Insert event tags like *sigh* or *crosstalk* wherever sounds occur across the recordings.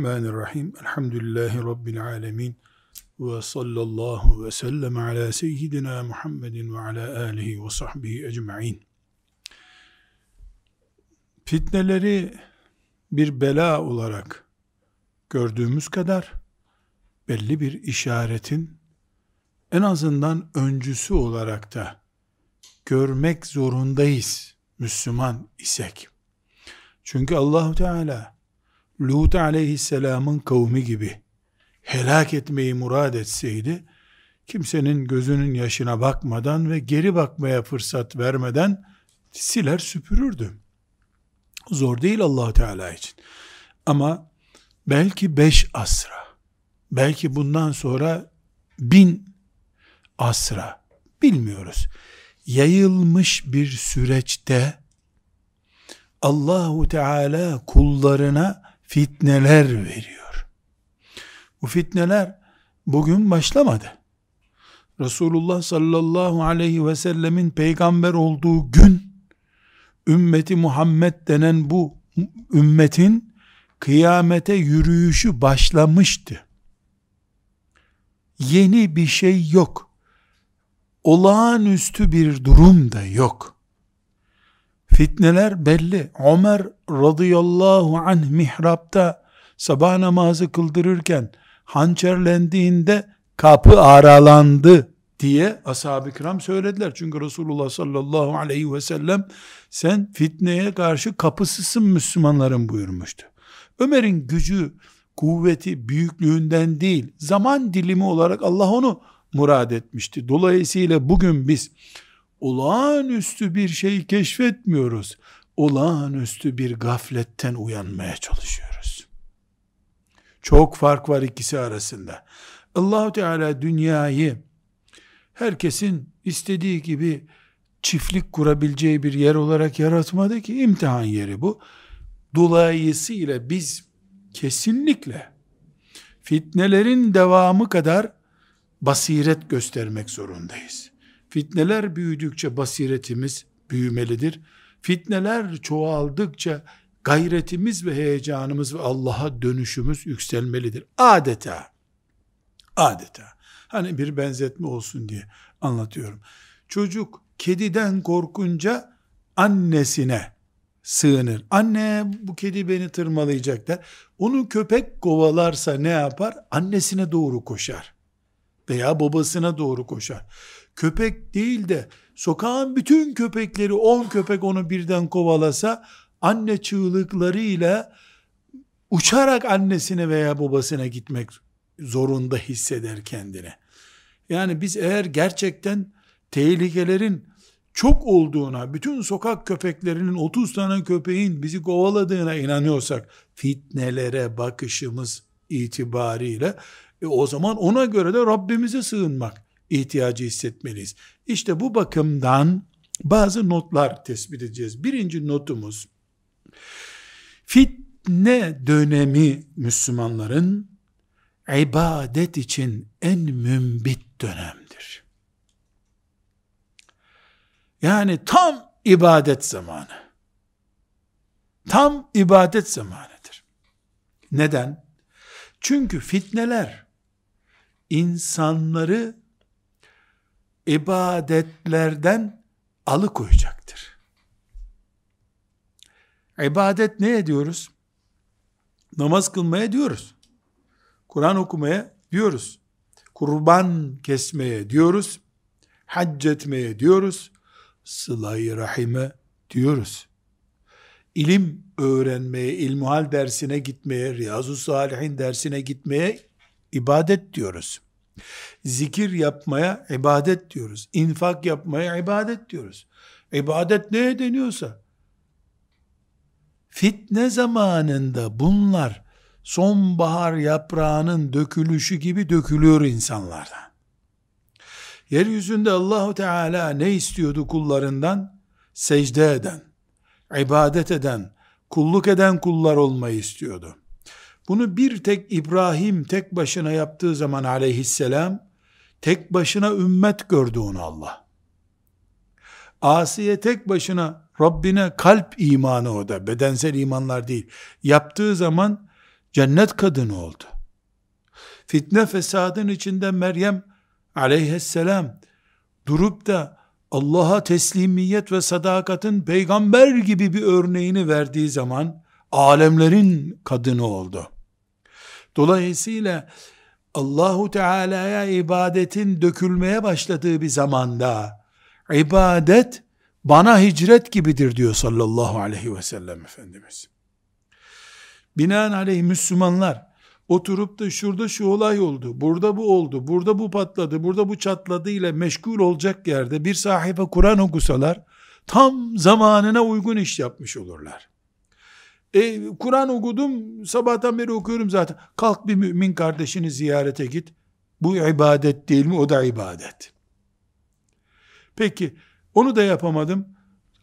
Bismillahirrahmanirrahim. Elhamdülillahi Rabbil alemin. Ve sallallahu ve sellem ala seyyidina Muhammedin ve ala alihi ve sahbihi ecma'in. Fitneleri bir bela olarak gördüğümüz kadar belli bir işaretin en azından öncüsü olarak da görmek zorundayız Müslüman isek. Çünkü Allahu Teala Lut aleyhisselamın kavmi gibi helak etmeyi murad etseydi, kimsenin gözünün yaşına bakmadan ve geri bakmaya fırsat vermeden siler süpürürdü. Zor değil allah Teala için. Ama belki beş asra, belki bundan sonra bin asra, bilmiyoruz. Yayılmış bir süreçte Allahu Teala kullarına fitneler veriyor. Bu fitneler bugün başlamadı. Resulullah sallallahu aleyhi ve sellemin peygamber olduğu gün ümmeti Muhammed denen bu ümmetin kıyamete yürüyüşü başlamıştı. Yeni bir şey yok. Olağanüstü bir durum da yok. Fitneler belli. Ömer radıyallahu anh mihrapta sabah namazı kıldırırken hançerlendiğinde kapı aralandı diye ashab-ı kiram söylediler. Çünkü Resulullah sallallahu aleyhi ve sellem sen fitneye karşı kapısısın Müslümanların buyurmuştu. Ömer'in gücü, kuvveti, büyüklüğünden değil, zaman dilimi olarak Allah onu murad etmişti. Dolayısıyla bugün biz olağanüstü bir şey keşfetmiyoruz. Olağanüstü bir gafletten uyanmaya çalışıyoruz. Çok fark var ikisi arasında. Allahu Teala dünyayı herkesin istediği gibi çiftlik kurabileceği bir yer olarak yaratmadı ki imtihan yeri bu. Dolayısıyla biz kesinlikle fitnelerin devamı kadar basiret göstermek zorundayız. Fitneler büyüdükçe basiretimiz büyümelidir. Fitneler çoğaldıkça gayretimiz ve heyecanımız ve Allah'a dönüşümüz yükselmelidir. Adeta. Adeta. Hani bir benzetme olsun diye anlatıyorum. Çocuk kediden korkunca annesine sığınır. Anne bu kedi beni tırmalayacak der. Onu köpek kovalarsa ne yapar? Annesine doğru koşar. Veya babasına doğru koşar köpek değil de sokağın bütün köpekleri on köpek onu birden kovalasa anne çığlıklarıyla uçarak annesine veya babasına gitmek zorunda hisseder kendine. Yani biz eğer gerçekten tehlikelerin çok olduğuna, bütün sokak köpeklerinin 30 tane köpeğin bizi kovaladığına inanıyorsak, fitnelere bakışımız itibariyle, e o zaman ona göre de Rabbimize sığınmak ihtiyacı hissetmeliyiz. İşte bu bakımdan bazı notlar tespit edeceğiz. Birinci notumuz, fitne dönemi Müslümanların ibadet için en mümbit dönemdir. Yani tam ibadet zamanı. Tam ibadet zamanıdır. Neden? Çünkü fitneler insanları ibadetlerden alıkoyacaktır. İbadet ne ediyoruz? Namaz kılmaya diyoruz. Kur'an okumaya diyoruz. Kurban kesmeye diyoruz. Hac etmeye diyoruz. Sıla-i rahime diyoruz. İlim öğrenmeye, ilmuhal dersine gitmeye, Riyazu Salihin dersine gitmeye ibadet diyoruz. Zikir yapmaya ibadet diyoruz. İnfak yapmaya ibadet diyoruz. İbadet neye deniyorsa. Fitne zamanında bunlar sonbahar yaprağının dökülüşü gibi dökülüyor insanlardan. Yeryüzünde Allahu Teala ne istiyordu kullarından? Secde eden, ibadet eden, kulluk eden kullar olmayı istiyordu. Bunu bir tek İbrahim tek başına yaptığı zaman aleyhisselam, tek başına ümmet gördü onu Allah. Asiye tek başına Rabbine kalp imanı o da, bedensel imanlar değil. Yaptığı zaman cennet kadını oldu. Fitne fesadın içinde Meryem aleyhisselam durup da Allah'a teslimiyet ve sadakatin peygamber gibi bir örneğini verdiği zaman alemlerin kadını oldu. Dolayısıyla Allahu Teala'ya ibadetin dökülmeye başladığı bir zamanda ibadet bana hicret gibidir diyor sallallahu aleyhi ve sellem Efendimiz. Binaenaleyh Müslümanlar oturup da şurada şu olay oldu, burada bu oldu, burada bu patladı, burada bu çatladı ile meşgul olacak yerde bir sahife Kur'an okusalar tam zamanına uygun iş yapmış olurlar. E, Kur'an okudum, sabahtan beri okuyorum zaten. Kalk bir mümin kardeşini ziyarete git. Bu ibadet değil mi? O da ibadet. Peki, onu da yapamadım.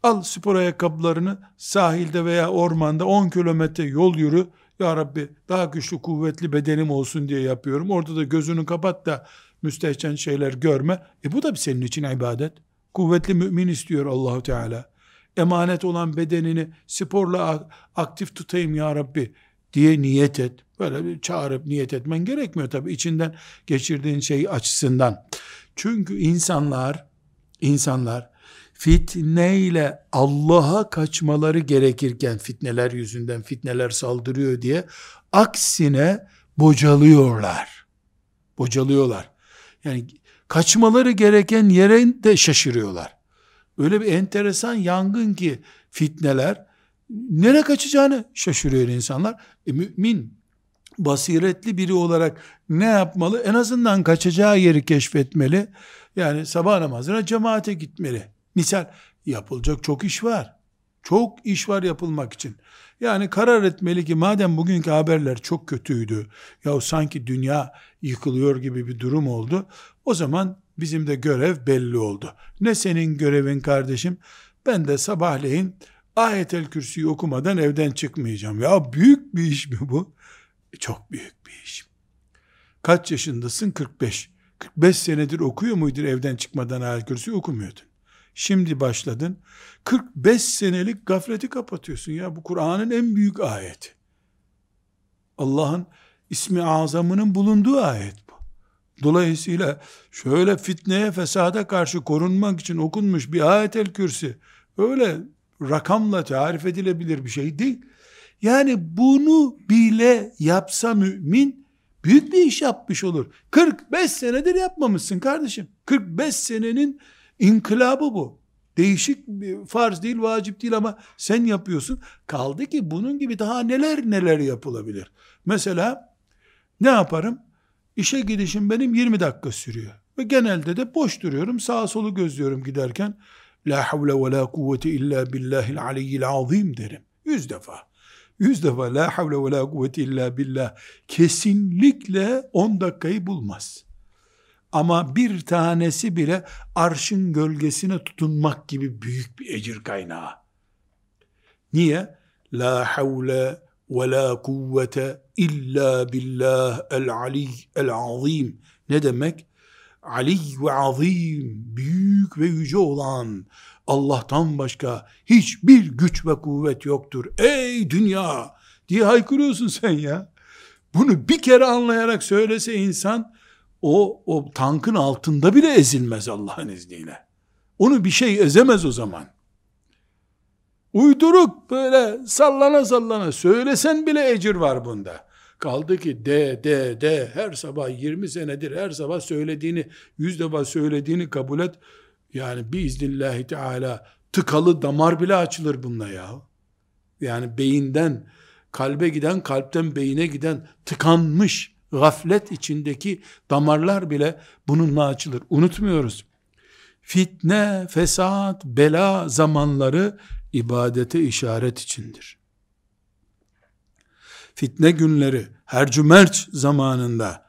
Al spor ayakkabılarını sahilde veya ormanda 10 kilometre yol yürü. Ya Rabbi daha güçlü kuvvetli bedenim olsun diye yapıyorum. Orada da gözünü kapat da müstehcen şeyler görme. E bu da senin için ibadet. Kuvvetli mümin istiyor Allahu Teala. Emanet olan bedenini sporla aktif tutayım ya Rabbi diye niyet et. Böyle bir çağırıp niyet etmen gerekmiyor tabii içinden geçirdiğin şey açısından. Çünkü insanlar insanlar fitneyle Allah'a kaçmaları gerekirken fitneler yüzünden fitneler saldırıyor diye aksine bocalıyorlar. Bocalıyorlar. Yani kaçmaları gereken yere de şaşırıyorlar. Öyle bir enteresan yangın ki fitneler nere kaçacağını şaşırıyor insanlar. E, mümin basiretli biri olarak ne yapmalı? En azından kaçacağı yeri keşfetmeli. Yani sabah namazına cemaate gitmeli. Misal yapılacak çok iş var. Çok iş var yapılmak için. Yani karar etmeli ki madem bugünkü haberler çok kötüydü. Ya sanki dünya yıkılıyor gibi bir durum oldu. O zaman bizim de görev belli oldu. Ne senin görevin kardeşim? Ben de sabahleyin ayetel kürsüyü okumadan evden çıkmayacağım. Ya büyük bir iş mi bu? E, çok büyük bir iş. Kaç yaşındasın? 45. 45 senedir okuyor muydun evden çıkmadan ayet kürsüyü okumuyordun. Şimdi başladın. 45 senelik gafleti kapatıyorsun ya. Bu Kur'an'ın en büyük ayeti. Allah'ın ismi azamının bulunduğu ayet. Dolayısıyla şöyle fitneye fesada karşı korunmak için okunmuş bir ayetel kürsi öyle rakamla tarif edilebilir bir şey değil. Yani bunu bile yapsa mümin büyük bir iş yapmış olur. 45 senedir yapmamışsın kardeşim. 45 senenin İnkılabı bu. Değişik bir farz değil, vacip değil ama sen yapıyorsun. Kaldı ki bunun gibi daha neler neler yapılabilir. Mesela ne yaparım? İşe gidişim benim 20 dakika sürüyor. Ve genelde de boş duruyorum. Sağa solu gözlüyorum giderken. La havle ve la kuvvete illa billahil aliyyil azim derim. Yüz defa. Yüz defa la havle ve la kuvvete illa billah. Kesinlikle 10 dakikayı bulmaz. Ama bir tanesi bile arşın gölgesine tutunmak gibi büyük bir ecir kaynağı. Niye? La havle ve la kuvvete illa billah el ali el azim. Ne demek? Ali ve azim, büyük ve yüce olan Allah'tan başka hiçbir güç ve kuvvet yoktur. Ey dünya diye haykırıyorsun sen ya. Bunu bir kere anlayarak söylese insan o, o tankın altında bile ezilmez Allah'ın izniyle. Onu bir şey ezemez o zaman. Uyduruk böyle sallana sallana söylesen bile ecir var bunda. Kaldı ki de de de her sabah 20 senedir her sabah söylediğini yüz defa söylediğini kabul et. Yani biiznillahü teala tıkalı damar bile açılır bununla ya. Yani beyinden kalbe giden kalpten beyine giden tıkanmış gaflet içindeki damarlar bile bununla açılır. Unutmuyoruz. Fitne, fesat, bela zamanları ibadete işaret içindir. Fitne günleri, her cümerç zamanında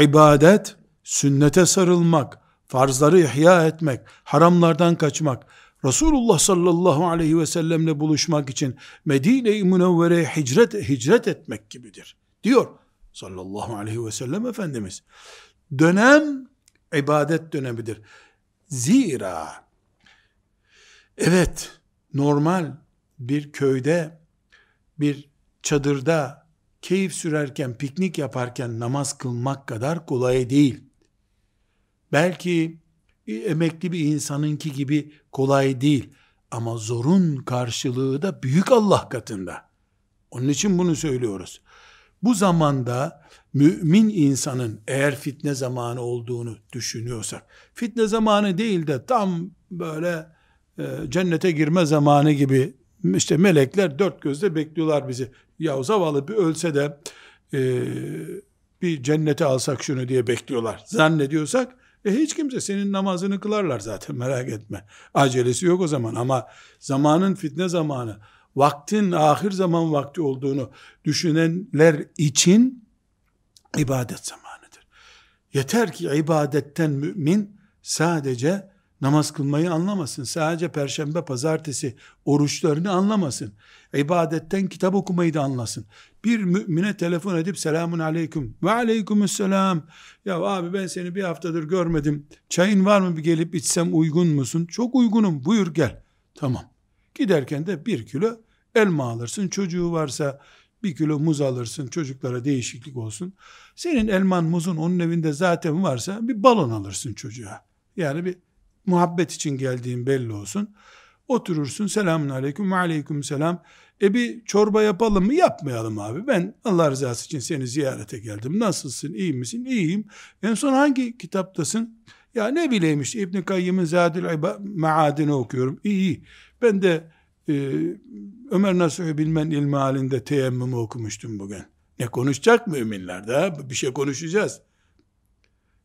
ibadet, sünnete sarılmak, farzları ihya etmek, haramlardan kaçmak, Resulullah sallallahu aleyhi ve sellemle buluşmak için Medine-i Münevvere'ye hicret, hicret etmek gibidir. Diyor sallallahu aleyhi ve sellem Efendimiz. Dönem ibadet dönemidir. Zira evet normal bir köyde bir çadırda keyif sürerken, piknik yaparken namaz kılmak kadar kolay değil. Belki emekli bir insanınki gibi kolay değil. Ama zorun karşılığı da büyük Allah katında. Onun için bunu söylüyoruz. Bu zamanda mümin insanın eğer fitne zamanı olduğunu düşünüyorsak, fitne zamanı değil de tam böyle e, cennete girme zamanı gibi işte melekler dört gözle bekliyorlar bizi. Ya zavallı bir ölse de e, bir cennete alsak şunu diye bekliyorlar. Zannediyorsak e hiç kimse senin namazını kılarlar zaten *laughs* merak etme. Acelesi yok o zaman ama zamanın fitne zamanı, vaktin ahir zaman vakti olduğunu düşünenler için ibadet zamanıdır. Yeter ki ibadetten mümin sadece namaz kılmayı anlamasın. Sadece perşembe, pazartesi oruçlarını anlamasın. İbadetten kitap okumayı da anlasın. Bir mümine telefon edip selamun aleyküm ve aleykümselam. Ya abi ben seni bir haftadır görmedim. Çayın var mı bir gelip içsem uygun musun? Çok uygunum buyur gel. Tamam. Giderken de bir kilo elma alırsın. Çocuğu varsa bir kilo muz alırsın. Çocuklara değişiklik olsun. Senin elman muzun onun evinde zaten varsa bir balon alırsın çocuğa. Yani bir muhabbet için geldiğin belli olsun. Oturursun selamun aleyküm ve aleyküm selam. E bir çorba yapalım mı? Yapmayalım abi. Ben Allah rızası için seni ziyarete geldim. Nasılsın? İyi misin? İyiyim. En son hangi kitaptasın? Ya ne bileyim işte İbn-i Kayyım'ın Zadül Maadini okuyorum. İyi iyi. Ben de e, Ömer Nasuhi Bilmen ilmi halinde teyemmümü okumuştum bugün. Ne konuşacak müminler de? Bir şey konuşacağız.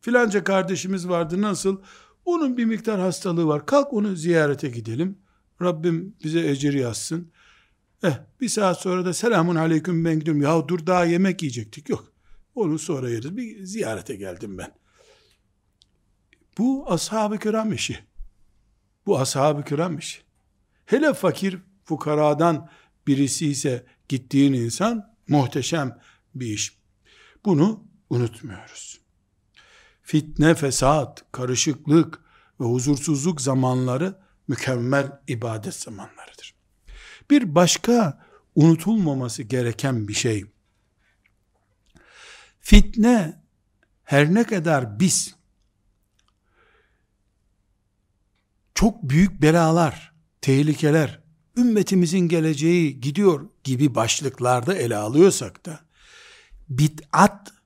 Filanca kardeşimiz vardı nasıl? Onun bir miktar hastalığı var. Kalk onu ziyarete gidelim. Rabbim bize ecir yazsın. Eh bir saat sonra da selamun aleyküm ben gidiyorum. Ya dur daha yemek yiyecektik. Yok. Onu sonra yeriz. Bir ziyarete geldim ben. Bu ashab-ı kiram işi. Bu ashab-ı kiram işi. Hele fakir fukaradan birisi ise gittiğin insan muhteşem bir iş. Bunu unutmuyoruz fitne, fesat, karışıklık ve huzursuzluk zamanları mükemmel ibadet zamanlarıdır. Bir başka unutulmaması gereken bir şey, fitne her ne kadar biz çok büyük belalar, tehlikeler, ümmetimizin geleceği gidiyor gibi başlıklarda ele alıyorsak da, bid'at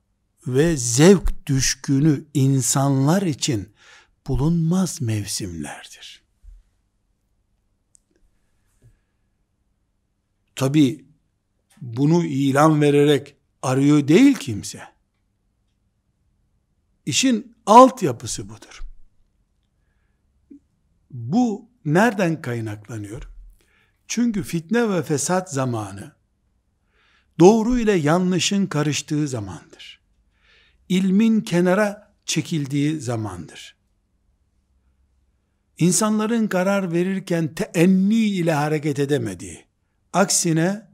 ve zevk düşkünü insanlar için bulunmaz mevsimlerdir. Tabi bunu ilan vererek arıyor değil kimse. İşin altyapısı budur. Bu nereden kaynaklanıyor? Çünkü fitne ve fesat zamanı doğru ile yanlışın karıştığı zamandır ilmin kenara çekildiği zamandır. İnsanların karar verirken teenni ile hareket edemediği, aksine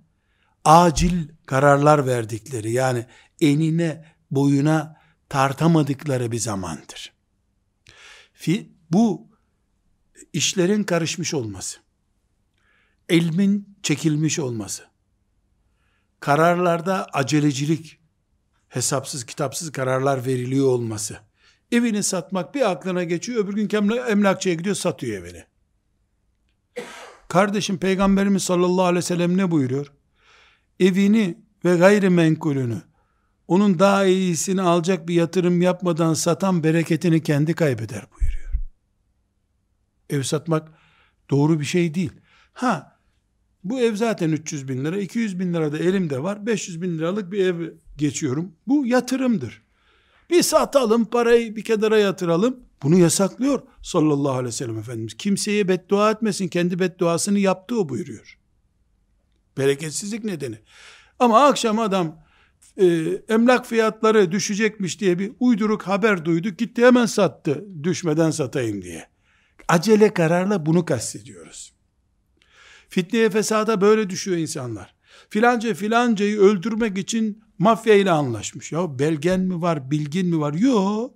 acil kararlar verdikleri yani enine boyuna tartamadıkları bir zamandır. Bu işlerin karışmış olması, ilmin çekilmiş olması, kararlarda acelecilik, hesapsız kitapsız kararlar veriliyor olması. Evini satmak bir aklına geçiyor, öbür gün emlakçıya gidiyor satıyor evini. Kardeşim Peygamberimiz sallallahu aleyhi ve sellem ne buyuruyor? Evini ve gayrimenkulünü onun daha iyisini alacak bir yatırım yapmadan satan bereketini kendi kaybeder buyuruyor. Ev satmak doğru bir şey değil. Ha bu ev zaten 300 bin lira, 200 bin lira da elimde var, 500 bin liralık bir ev geçiyorum. Bu yatırımdır. Bir satalım, parayı bir kenara yatıralım. Bunu yasaklıyor sallallahu aleyhi ve sellem Efendimiz. Kimseye beddua etmesin, kendi bedduasını yaptı o buyuruyor. Bereketsizlik nedeni. Ama akşam adam e, emlak fiyatları düşecekmiş diye bir uyduruk haber duyduk, gitti hemen sattı, düşmeden satayım diye. Acele kararla bunu kastediyoruz. Fitneye fesada böyle düşüyor insanlar. Filanca filancayı öldürmek için mafya ile anlaşmış. Ya belgen mi var, bilgin mi var? Yok.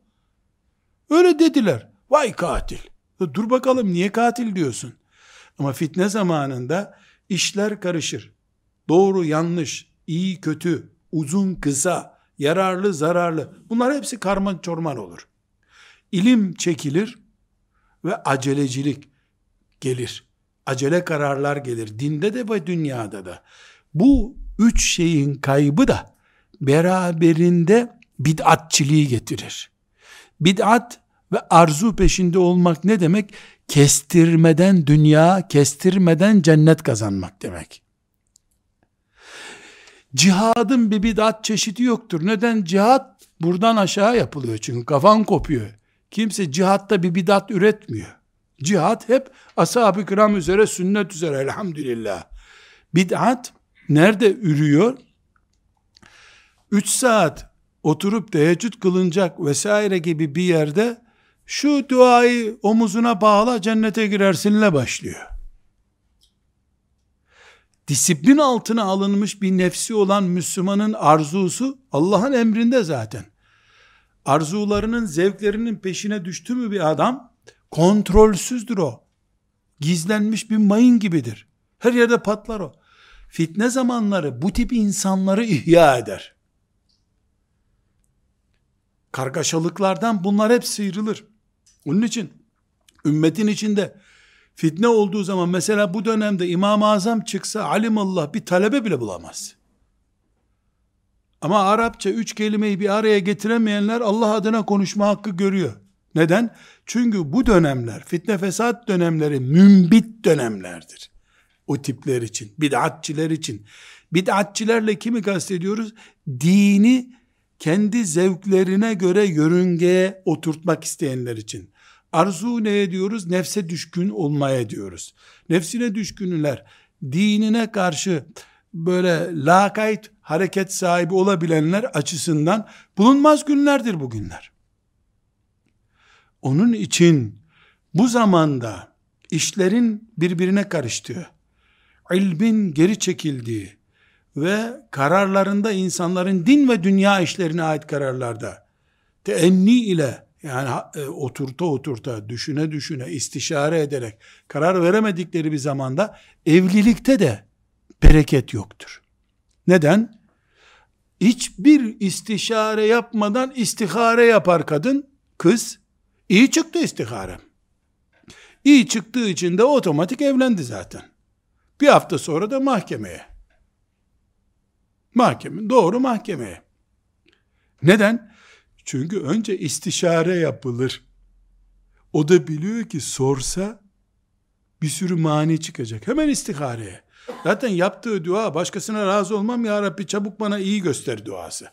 Öyle dediler. Vay katil. Dur bakalım niye katil diyorsun? Ama fitne zamanında işler karışır. Doğru, yanlış, iyi, kötü, uzun kısa, yararlı zararlı. Bunlar hepsi karman çorman olur. İlim çekilir ve acelecilik gelir. Acele kararlar gelir. Dinde de ve dünyada da. Bu üç şeyin kaybı da beraberinde bid'atçiliği getirir. Bid'at ve arzu peşinde olmak ne demek? Kestirmeden dünya, kestirmeden cennet kazanmak demek. Cihadın bir bid'at çeşidi yoktur. Neden? Cihat buradan aşağı yapılıyor çünkü kafan kopuyor. Kimse cihatta bir bidat üretmiyor. Cihat hep ashab-ı kiram üzere, sünnet üzere elhamdülillah. Bid'at nerede ürüyor? 3 saat oturup teheccüd kılınacak vesaire gibi bir yerde şu duayı omuzuna bağla cennete girersinle başlıyor. Disiplin altına alınmış bir nefsi olan Müslümanın arzusu Allah'ın emrinde zaten. Arzularının, zevklerinin peşine düştü mü bir adam kontrolsüzdür o. Gizlenmiş bir mayın gibidir. Her yerde patlar o. Fitne zamanları bu tip insanları ihya eder. Kargaşalıklardan bunlar hep sıyrılır. Onun için ümmetin içinde fitne olduğu zaman mesela bu dönemde İmam-ı Azam çıksa alimallah bir talebe bile bulamaz. Ama Arapça üç kelimeyi bir araya getiremeyenler Allah adına konuşma hakkı görüyor. Neden? Çünkü bu dönemler, fitne fesat dönemleri mümbit dönemlerdir. O tipler için, bid'atçiler için. Bid'atçilerle kimi kastediyoruz? Dini kendi zevklerine göre yörüngeye oturtmak isteyenler için. Arzu ne diyoruz? Nefse düşkün olmaya diyoruz. Nefsine düşkünler, dinine karşı böyle lakayt hareket sahibi olabilenler açısından bulunmaz günlerdir bugünler. Onun için bu zamanda işlerin birbirine karıştığı, ilmin geri çekildiği ve kararlarında insanların din ve dünya işlerine ait kararlarda teenni ile yani e, oturta oturta, düşüne düşüne, istişare ederek karar veremedikleri bir zamanda evlilikte de bereket yoktur. Neden? Hiçbir istişare yapmadan istihare yapar kadın, kız, iyi çıktı istiharem. İyi çıktığı için de otomatik evlendi zaten. Bir hafta sonra da mahkemeye. Mahkeme, doğru mahkemeye. Neden? Çünkü önce istişare yapılır. O da biliyor ki sorsa bir sürü mani çıkacak. Hemen istihareye. Zaten yaptığı dua başkasına razı olmam ya Rabbi çabuk bana iyi göster duası.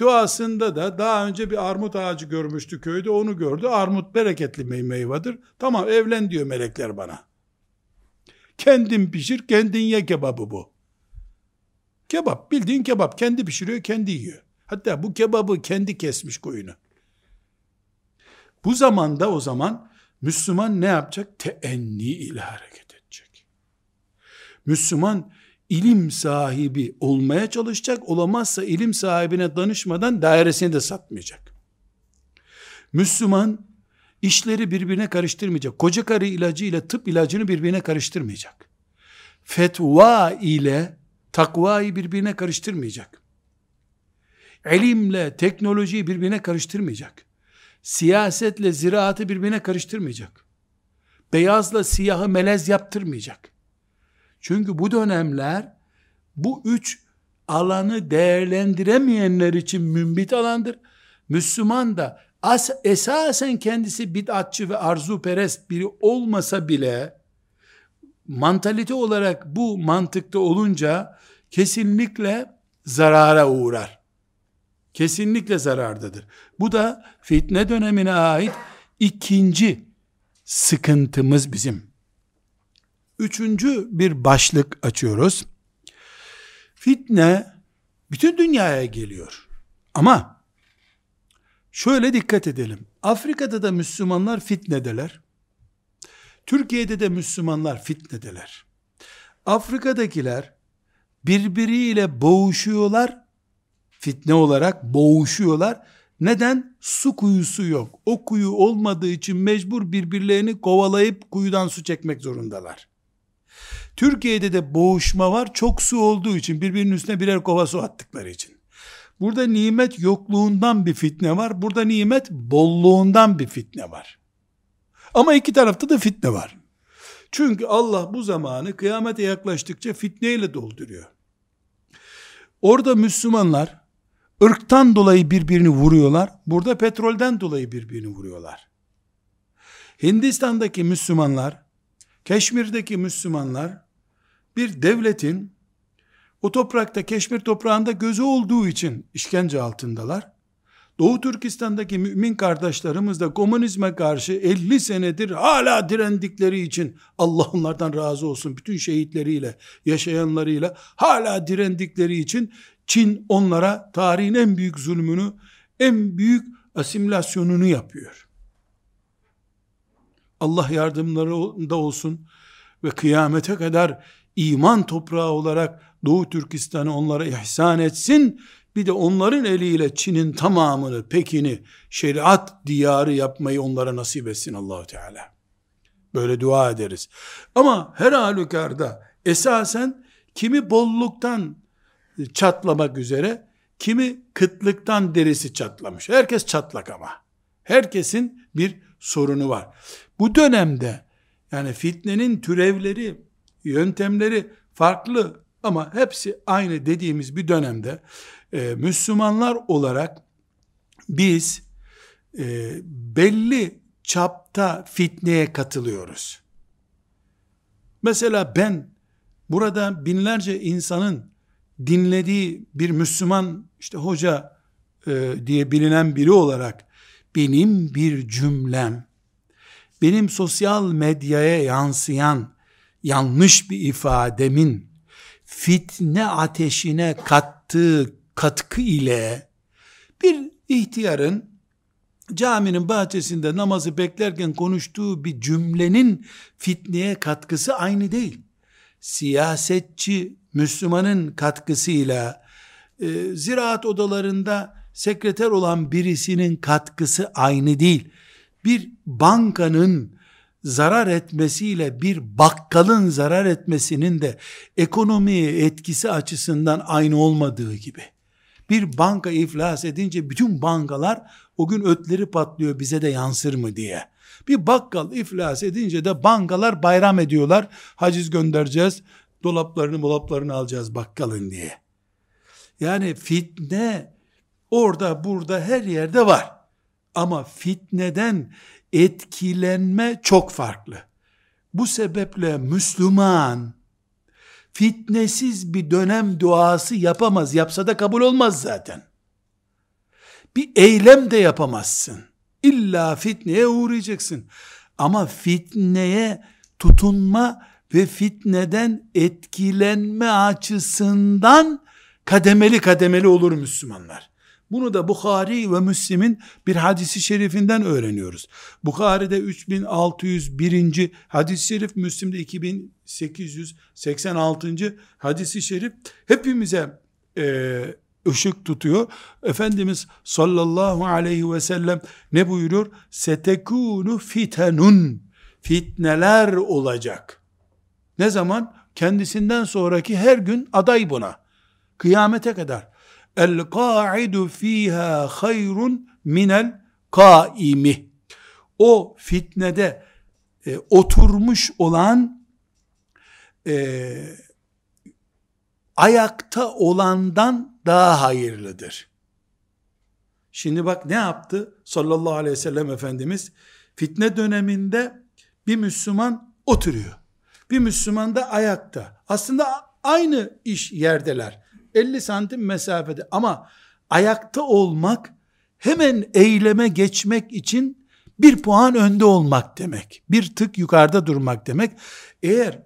Duasında da daha önce bir armut ağacı görmüştü köyde onu gördü. Armut bereketli mey meyvedir. Tamam evlen diyor melekler bana. Kendin pişir kendin ye kebabı bu. Kebap bildiğin kebap kendi pişiriyor kendi yiyor. Hatta bu kebabı kendi kesmiş koyunu. Bu zamanda o zaman Müslüman ne yapacak? Teenni ile hareket edecek. Müslüman ilim sahibi olmaya çalışacak. Olamazsa ilim sahibine danışmadan dairesini de satmayacak. Müslüman işleri birbirine karıştırmayacak. Koca karı ilacı ile tıp ilacını birbirine karıştırmayacak. Fetva ile takvayı birbirine karıştırmayacak. İlimle teknolojiyi birbirine karıştırmayacak. Siyasetle ziraatı birbirine karıştırmayacak. Beyazla siyahı melez yaptırmayacak. Çünkü bu dönemler bu üç alanı değerlendiremeyenler için mümbit alandır. Müslüman da as esasen kendisi bid'atçı ve arzu perest biri olmasa bile mantalite olarak bu mantıkta olunca kesinlikle zarara uğrar. Kesinlikle zarardadır. Bu da fitne dönemine ait ikinci sıkıntımız bizim. Üçüncü bir başlık açıyoruz. Fitne bütün dünyaya geliyor. Ama şöyle dikkat edelim. Afrika'da da Müslümanlar fitnedeler. Türkiye'de de Müslümanlar fitnedeler. Afrika'dakiler birbiriyle boğuşuyorlar. Fitne olarak boğuşuyorlar. Neden? Su kuyusu yok. O kuyu olmadığı için mecbur birbirlerini kovalayıp kuyudan su çekmek zorundalar. Türkiye'de de boğuşma var. Çok su olduğu için birbirinin üstüne birer kova su attıkları için. Burada nimet yokluğundan bir fitne var. Burada nimet bolluğundan bir fitne var. Ama iki tarafta da fitne var. Çünkü Allah bu zamanı kıyamete yaklaştıkça fitneyle dolduruyor. Orada Müslümanlar ırktan dolayı birbirini vuruyorlar. Burada petrolden dolayı birbirini vuruyorlar. Hindistan'daki Müslümanlar, Keşmir'deki Müslümanlar bir devletin o toprakta Keşmir toprağında gözü olduğu için işkence altındalar. Doğu Türkistan'daki mümin kardeşlerimiz de komünizme karşı 50 senedir hala direndikleri için Allah onlardan razı olsun bütün şehitleriyle yaşayanlarıyla hala direndikleri için Çin onlara tarihin en büyük zulmünü en büyük asimilasyonunu yapıyor. Allah yardımları da olsun ve kıyamete kadar iman toprağı olarak Doğu Türkistan'ı onlara ihsan etsin. Bir de onların eliyle Çin'in tamamını, Pekin'i şeriat diyarı yapmayı onlara nasip etsin Allahu Teala. Böyle dua ederiz. Ama her halükarda esasen kimi bolluktan çatlamak üzere, kimi kıtlıktan derisi çatlamış. Herkes çatlak ama. Herkesin bir sorunu var. Bu dönemde yani fitnenin türevleri, yöntemleri farklı ama hepsi aynı dediğimiz bir dönemde e, Müslümanlar olarak biz e, belli çapta fitneye katılıyoruz. Mesela ben burada binlerce insanın dinlediği bir Müslüman işte hoca e, diye bilinen biri olarak benim bir cümlem benim sosyal medyaya yansıyan yanlış bir ifademin fitne ateşine kattığı katkı ile bir ihtiyarın caminin bahçesinde namazı beklerken konuştuğu bir cümlenin fitneye katkısı aynı değil. Siyasetçi Müslümanın katkısıyla e, ziraat odalarında sekreter olan birisinin katkısı aynı değil. Bir bankanın zarar etmesiyle bir bakkalın zarar etmesinin de ekonomiye etkisi açısından aynı olmadığı gibi. Bir banka iflas edince bütün bankalar o gün ötleri patlıyor bize de yansır mı diye. Bir bakkal iflas edince de bankalar bayram ediyorlar. Haciz göndereceğiz, dolaplarını dolaplarını alacağız bakkalın diye. Yani fitne orada burada her yerde var. Ama fitneden etkilenme çok farklı. Bu sebeple Müslüman fitnesiz bir dönem duası yapamaz. Yapsa da kabul olmaz zaten. Bir eylem de yapamazsın. İlla fitneye uğrayacaksın. Ama fitneye tutunma ve fitneden etkilenme açısından kademeli kademeli olur Müslümanlar. Bunu da Bukhari ve Müslim'in bir hadisi şerifinden öğreniyoruz. Bukhari'de 3601. hadis-i şerif, Müslim'de 2886. hadisi şerif hepimize e, ışık tutuyor. Efendimiz sallallahu aleyhi ve sellem ne buyuruyor? Setekunu fitenun fitneler olacak. Ne zaman? Kendisinden sonraki her gün aday buna. Kıyamete kadar. El kaidu fiha hayrun minel kaimi. O fitnede e, oturmuş olan e, ayakta olandan daha hayırlıdır. Şimdi bak ne yaptı sallallahu aleyhi ve sellem Efendimiz? Fitne döneminde bir Müslüman oturuyor. Bir Müslüman da ayakta. Aslında aynı iş yerdeler. 50 santim mesafede ama ayakta olmak hemen eyleme geçmek için bir puan önde olmak demek. Bir tık yukarıda durmak demek. Eğer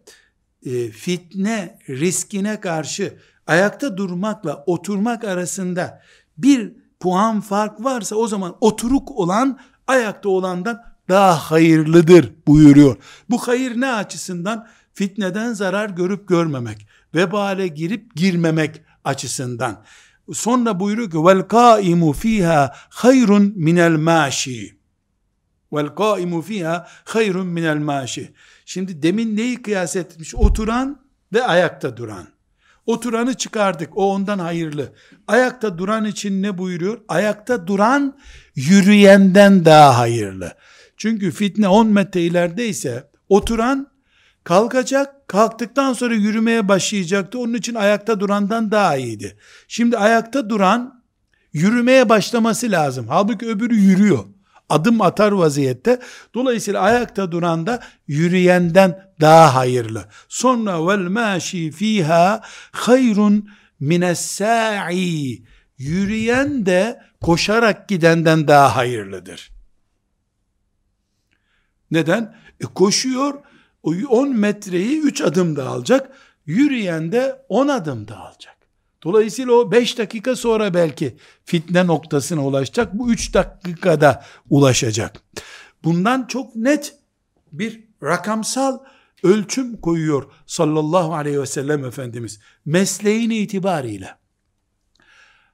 e, fitne riskine karşı ayakta durmakla oturmak arasında bir puan fark varsa o zaman oturuk olan ayakta olandan daha hayırlıdır buyuruyor. Bu hayır ne açısından? Fitneden zarar görüp görmemek, vebale girip girmemek açısından. Sonra buyuruyor ki vel kaimu fiha hayrun minel maşi. Vel kaimu fiha hayrun minel maşi. Şimdi demin neyi kıyas etmiş? Oturan ve ayakta duran. Oturanı çıkardık. O ondan hayırlı. Ayakta duran için ne buyuruyor? Ayakta duran yürüyenden daha hayırlı. Çünkü fitne 10 metre ilerideyse oturan kalkacak. Kalktıktan sonra yürümeye başlayacaktı. Onun için ayakta durandan daha iyiydi. Şimdi ayakta duran yürümeye başlaması lazım. Halbuki öbürü yürüyor. Adım atar vaziyette. Dolayısıyla ayakta duran da yürüyenden daha hayırlı. Sonra vel maşi fiha hayrun mines sa'i. Yürüyen de koşarak gidenden daha hayırlıdır. Neden? E koşuyor, 10 metreyi 3 adımda alacak. Yürüyen de 10 adımda alacak. Dolayısıyla o 5 dakika sonra belki fitne noktasına ulaşacak. Bu 3 dakikada ulaşacak. Bundan çok net bir rakamsal ölçüm koyuyor sallallahu aleyhi ve sellem Efendimiz. Mesleğin itibariyle,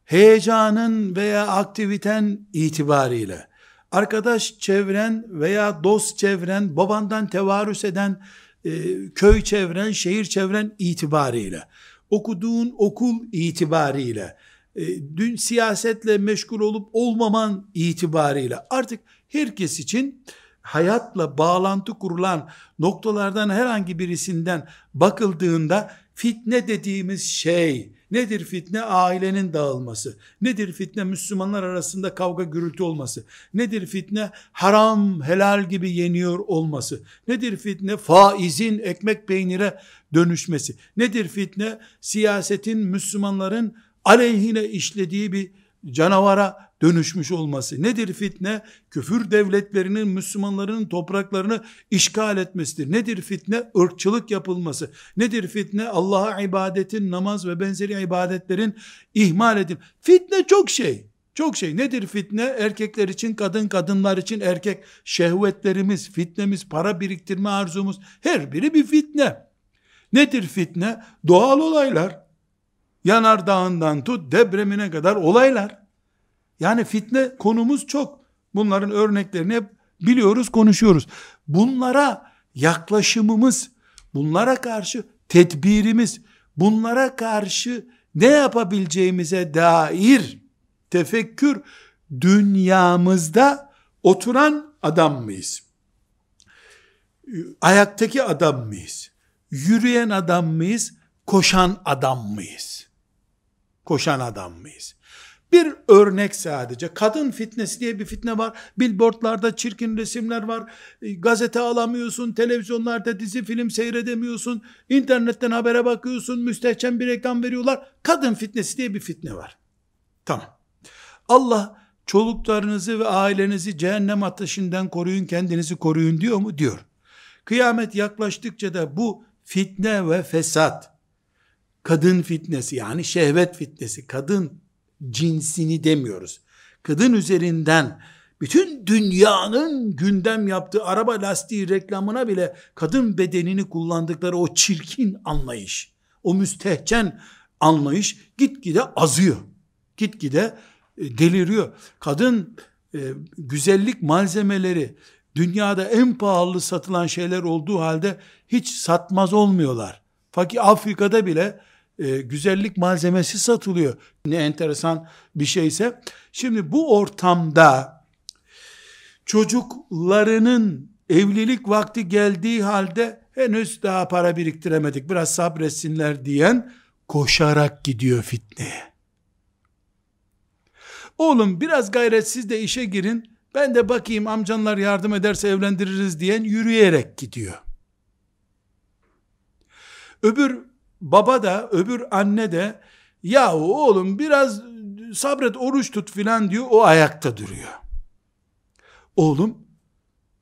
heyecanın veya aktiviten itibariyle, arkadaş çevren veya dost çevren, babandan tevarüs eden, e, köy çevren, şehir çevren itibariyle, okuduğun okul itibariyle, e, dün siyasetle meşgul olup olmaman itibariyle artık herkes için hayatla bağlantı kurulan noktalardan herhangi birisinden bakıldığında fitne dediğimiz şey nedir fitne? Ailenin dağılması. Nedir fitne? Müslümanlar arasında kavga gürültü olması. Nedir fitne? Haram helal gibi yeniyor olması. Nedir fitne? Faizin ekmek peynire dönüşmesi. Nedir fitne? Siyasetin Müslümanların aleyhine işlediği bir canavara dönüşmüş olması. Nedir fitne? Küfür devletlerinin Müslümanların topraklarını işgal etmesidir. Nedir fitne? Irkçılık yapılması. Nedir fitne? Allah'a ibadetin, namaz ve benzeri ibadetlerin ihmal edin. Fitne çok şey. Çok şey. Nedir fitne? Erkekler için kadın, kadınlar için erkek. Şehvetlerimiz, fitnemiz, para biriktirme arzumuz. Her biri bir fitne. Nedir fitne? Doğal olaylar. Yanardağından tut depremine kadar olaylar. Yani fitne konumuz çok. Bunların örneklerini hep biliyoruz, konuşuyoruz. Bunlara yaklaşımımız, bunlara karşı tedbirimiz, bunlara karşı ne yapabileceğimize dair tefekkür dünyamızda oturan adam mıyız? Ayaktaki adam mıyız? Yürüyen adam mıyız? Koşan adam mıyız? Koşan adam mıyız? Bir örnek sadece. Kadın fitnesi diye bir fitne var. Billboardlarda çirkin resimler var. E, gazete alamıyorsun. Televizyonlarda dizi film seyredemiyorsun. İnternetten habere bakıyorsun. Müstehcen bir reklam veriyorlar. Kadın fitnesi diye bir fitne var. Tamam. Allah çoluklarınızı ve ailenizi cehennem ateşinden koruyun, kendinizi koruyun diyor mu? Diyor. Kıyamet yaklaştıkça da bu fitne ve fesat, kadın fitnesi yani şehvet fitnesi, kadın cinsini demiyoruz. Kadın üzerinden bütün dünyanın gündem yaptığı araba lastiği reklamına bile kadın bedenini kullandıkları o çirkin anlayış, o müstehcen anlayış gitgide azıyor. Gitgide e, deliriyor. Kadın e, güzellik malzemeleri dünyada en pahalı satılan şeyler olduğu halde hiç satmaz olmuyorlar. Fakir Afrika'da bile e, güzellik malzemesi satılıyor. Ne enteresan bir şeyse. Şimdi bu ortamda çocuklarının evlilik vakti geldiği halde henüz daha para biriktiremedik biraz sabretsinler diyen koşarak gidiyor fitneye. Oğlum biraz gayretsiz de işe girin ben de bakayım amcanlar yardım ederse evlendiririz diyen yürüyerek gidiyor. Öbür baba da öbür anne de ya oğlum biraz sabret oruç tut filan diyor o ayakta duruyor. Oğlum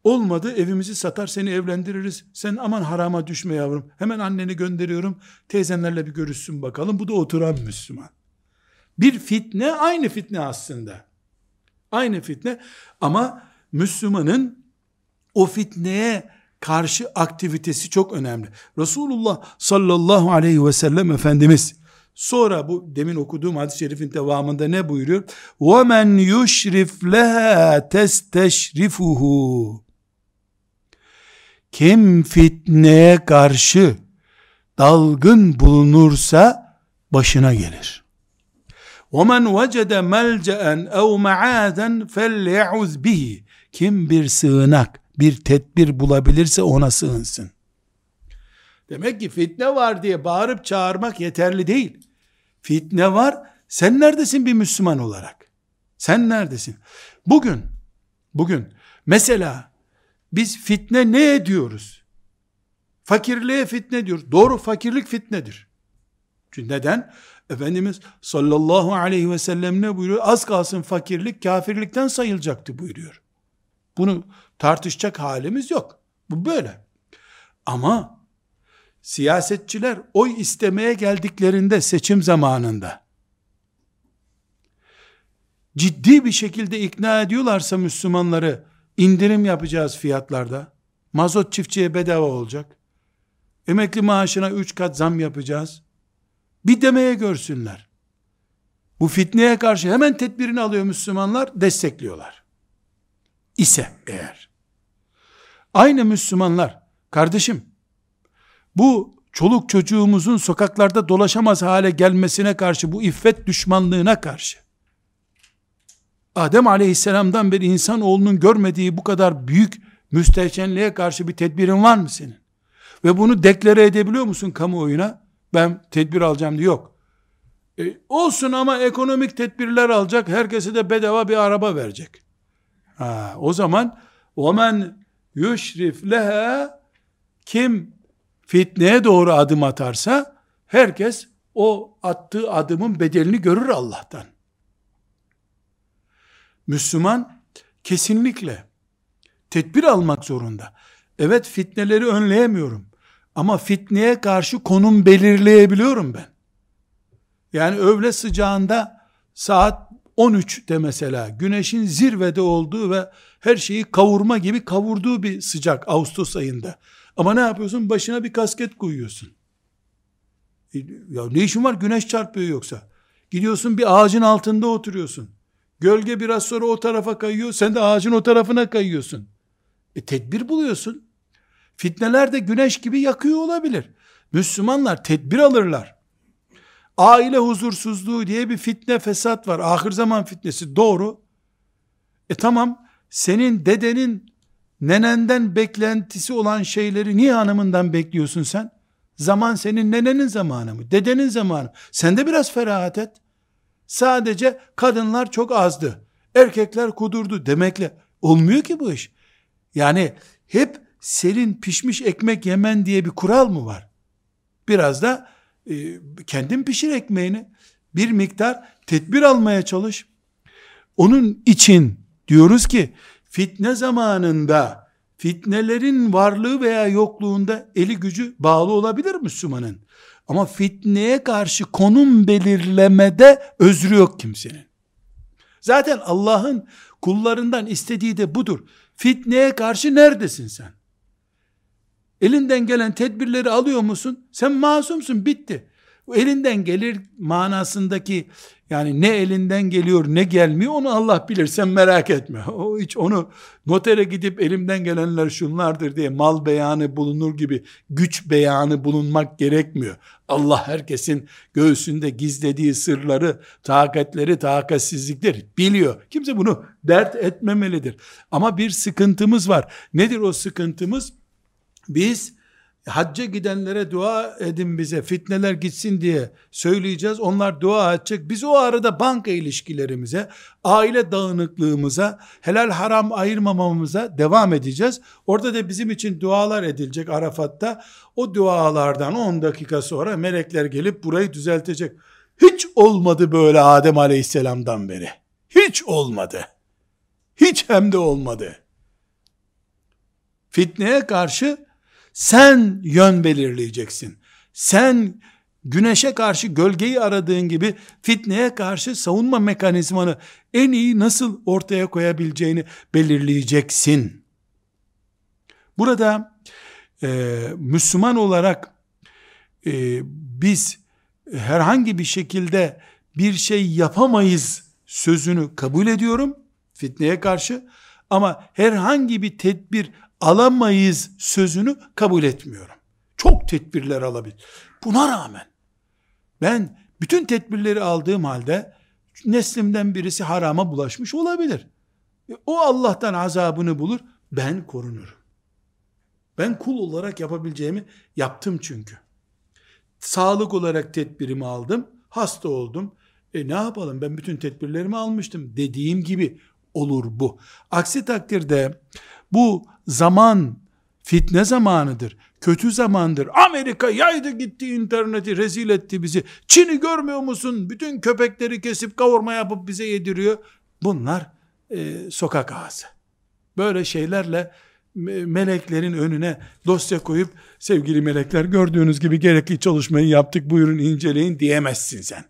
olmadı evimizi satar seni evlendiririz. Sen aman harama düşme yavrum. Hemen anneni gönderiyorum. Teyzenlerle bir görüşsün bakalım. Bu da oturan Müslüman. Bir fitne aynı fitne aslında. Aynı fitne ama Müslümanın o fitneye karşı aktivitesi çok önemli. Resulullah sallallahu aleyhi ve sellem Efendimiz sonra bu demin okuduğum hadis-i şerifin devamında ne buyuruyor? وَمَنْ يُشْرِفْ لَهَا تَسْتَشْرِفُهُ kim fitneye karşı dalgın bulunursa başına gelir. وَمَنْ وَجَدَ مَلْجَأً اَوْ مَعَادًا فَلْيَعُذْ بِهِ Kim bir sığınak, bir tedbir bulabilirse ona sığınsın. Demek ki fitne var diye bağırıp çağırmak yeterli değil. Fitne var, sen neredesin bir Müslüman olarak? Sen neredesin? Bugün, bugün mesela biz fitne ne ediyoruz? Fakirliğe fitne diyoruz. Doğru fakirlik fitnedir. Çünkü neden? Efendimiz sallallahu aleyhi ve sellem ne buyuruyor? Az kalsın fakirlik kafirlikten sayılacaktı buyuruyor. Bunu tartışacak halimiz yok. Bu böyle. Ama siyasetçiler oy istemeye geldiklerinde seçim zamanında ciddi bir şekilde ikna ediyorlarsa Müslümanları indirim yapacağız fiyatlarda. Mazot çiftçiye bedava olacak. Emekli maaşına üç kat zam yapacağız. Bir demeye görsünler. Bu fitneye karşı hemen tedbirini alıyor Müslümanlar, destekliyorlar. İse eğer. Aynı Müslümanlar, kardeşim, bu çoluk çocuğumuzun sokaklarda dolaşamaz hale gelmesine karşı, bu iffet düşmanlığına karşı, Adem aleyhisselamdan beri insan oğlunun görmediği bu kadar büyük müstehcenliğe karşı bir tedbirin var mı senin? Ve bunu deklare edebiliyor musun kamuoyuna? Ben tedbir alacağım diye yok. E, olsun ama ekonomik tedbirler alacak. Herkese de bedava bir araba verecek. Ha, o zaman وَمَنْ Yüşrif leha kim fitneye doğru adım atarsa herkes o attığı adımın bedelini görür Allah'tan. Müslüman kesinlikle tedbir almak zorunda. Evet fitneleri önleyemiyorum. Ama fitneye karşı konum belirleyebiliyorum ben. Yani öğle sıcağında saat 13'te mesela güneşin zirvede olduğu ve her şeyi kavurma gibi kavurduğu bir sıcak Ağustos ayında. Ama ne yapıyorsun? Başına bir kasket koyuyorsun. E, ya ne işin var? Güneş çarpıyor yoksa. Gidiyorsun bir ağacın altında oturuyorsun. Gölge biraz sonra o tarafa kayıyor. Sen de ağacın o tarafına kayıyorsun. E tedbir buluyorsun. Fitneler de güneş gibi yakıyor olabilir. Müslümanlar tedbir alırlar. Aile huzursuzluğu diye bir fitne fesat var. Ahir zaman fitnesi doğru. E tamam senin dedenin nenenden beklentisi olan şeyleri niye hanımından bekliyorsun sen? Zaman senin nenenin zamanı mı? Dedenin zamanı. Sen de biraz ferahat et. Sadece kadınlar çok azdı. Erkekler kudurdu demekle olmuyor ki bu iş. Yani hep serin pişmiş ekmek yemen diye bir kural mı var? Biraz da e, kendin pişir ekmeğini. Bir miktar tedbir almaya çalış. Onun için diyoruz ki fitne zamanında fitnelerin varlığı veya yokluğunda eli gücü bağlı olabilir Müslümanın. Ama fitneye karşı konum belirlemede özrü yok kimsenin. Zaten Allah'ın kullarından istediği de budur. Fitneye karşı neredesin sen? Elinden gelen tedbirleri alıyor musun? Sen masumsun bitti. Elinden gelir manasındaki yani ne elinden geliyor ne gelmiyor onu Allah bilir sen merak etme. O hiç onu notere gidip elimden gelenler şunlardır diye mal beyanı bulunur gibi güç beyanı bulunmak gerekmiyor. Allah herkesin göğsünde gizlediği sırları, takatleri, takatsizlikleri biliyor. Kimse bunu dert etmemelidir. Ama bir sıkıntımız var. Nedir o sıkıntımız? Biz hacca gidenlere dua edin bize fitneler gitsin diye söyleyeceğiz. Onlar dua edecek. Biz o arada banka ilişkilerimize, aile dağınıklığımıza, helal haram ayırmamamıza devam edeceğiz. Orada da bizim için dualar edilecek Arafat'ta. O dualardan 10 dakika sonra melekler gelip burayı düzeltecek. Hiç olmadı böyle Adem Aleyhisselam'dan beri. Hiç olmadı. Hiç hem de olmadı. Fitneye karşı sen yön belirleyeceksin. Sen güneşe karşı gölgeyi aradığın gibi fitneye karşı savunma mekanizmanı en iyi nasıl ortaya koyabileceğini belirleyeceksin. Burada e, Müslüman olarak e, biz herhangi bir şekilde bir şey yapamayız sözünü kabul ediyorum fitneye karşı ama herhangi bir tedbir alamayız sözünü kabul etmiyorum. Çok tedbirler alabilir. Buna rağmen ben bütün tedbirleri aldığım halde neslimden birisi harama bulaşmış olabilir. E, o Allah'tan azabını bulur, ben korunurum. Ben kul olarak yapabileceğimi yaptım çünkü. Sağlık olarak tedbirimi aldım, hasta oldum. E ne yapalım ben bütün tedbirlerimi almıştım dediğim gibi olur bu. Aksi takdirde bu zaman fitne zamanıdır. Kötü zamandır. Amerika yaydı gitti interneti rezil etti bizi. Çin'i görmüyor musun? Bütün köpekleri kesip kavurma yapıp bize yediriyor. Bunlar e, sokak ağzı. Böyle şeylerle meleklerin önüne dosya koyup sevgili melekler gördüğünüz gibi gerekli çalışmayı yaptık buyurun inceleyin diyemezsin sen.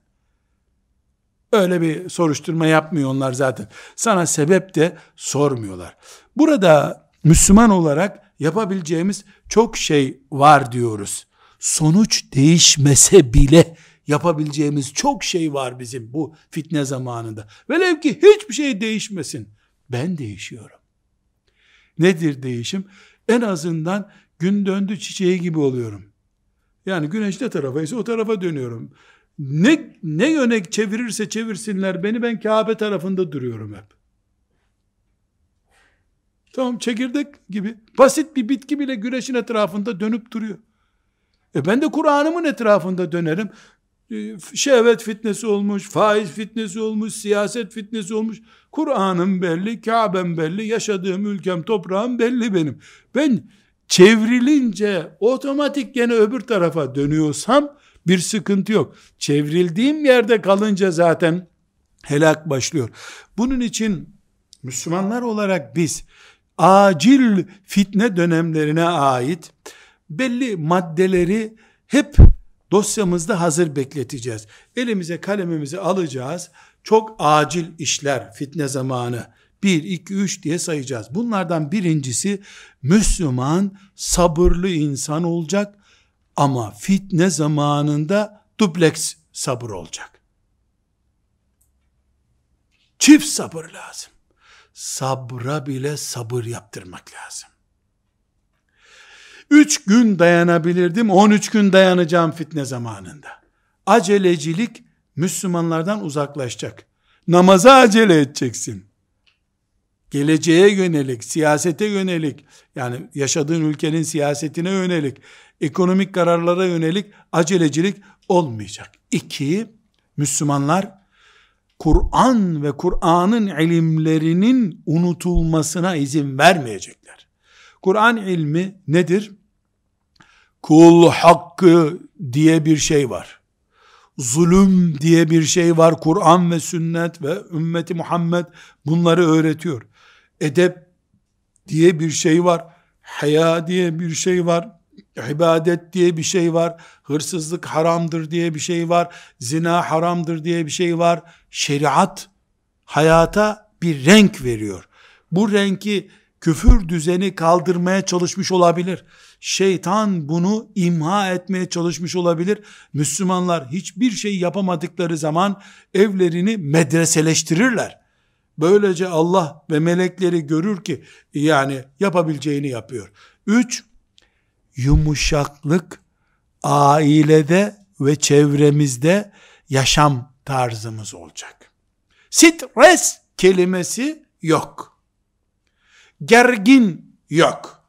Öyle bir soruşturma yapmıyor onlar zaten. Sana sebep de sormuyorlar. Burada Müslüman olarak yapabileceğimiz çok şey var diyoruz. Sonuç değişmese bile yapabileceğimiz çok şey var bizim bu fitne zamanında. Velev ki hiçbir şey değişmesin. Ben değişiyorum. Nedir değişim? En azından gün döndü çiçeği gibi oluyorum. Yani güneş ne tarafa ise o tarafa dönüyorum. Ne, ne yöne çevirirse çevirsinler beni ben Kabe tarafında duruyorum hep. Tamam çekirdek gibi. Basit bir bitki bile güneşin etrafında dönüp duruyor. E ben de Kur'an'ımın etrafında dönerim. E, şehvet fitnesi olmuş, faiz fitnesi olmuş, siyaset fitnesi olmuş. Kur'an'ım belli, Kabe'm belli, yaşadığım ülkem, toprağım belli benim. Ben çevrilince otomatik gene öbür tarafa dönüyorsam bir sıkıntı yok. Çevrildiğim yerde kalınca zaten helak başlıyor. Bunun için Müslümanlar olarak biz acil fitne dönemlerine ait belli maddeleri hep dosyamızda hazır bekleteceğiz. Elimize kalemimizi alacağız. Çok acil işler fitne zamanı 1, 2, 3 diye sayacağız. Bunlardan birincisi Müslüman sabırlı insan olacak ama fitne zamanında dupleks sabır olacak. Çift sabır lazım sabra bile sabır yaptırmak lazım. Üç gün dayanabilirdim, on üç gün dayanacağım fitne zamanında. Acelecilik Müslümanlardan uzaklaşacak. Namaza acele edeceksin. Geleceğe yönelik, siyasete yönelik, yani yaşadığın ülkenin siyasetine yönelik, ekonomik kararlara yönelik acelecilik olmayacak. İki, Müslümanlar Kur'an ve Kur'an'ın ilimlerinin unutulmasına izin vermeyecekler. Kur'an ilmi nedir? Kul hakkı diye bir şey var. Zulüm diye bir şey var. Kur'an ve sünnet ve ümmeti Muhammed bunları öğretiyor. Edep diye bir şey var. Haya diye bir şey var ibadet diye bir şey var, hırsızlık haramdır diye bir şey var, zina haramdır diye bir şey var. Şeriat hayata bir renk veriyor. Bu renki küfür düzeni kaldırmaya çalışmış olabilir. Şeytan bunu imha etmeye çalışmış olabilir. Müslümanlar hiçbir şey yapamadıkları zaman evlerini medreseleştirirler. Böylece Allah ve melekleri görür ki yani yapabileceğini yapıyor. Üç, yumuşaklık ailede ve çevremizde yaşam tarzımız olacak. Stres kelimesi yok. Gergin yok.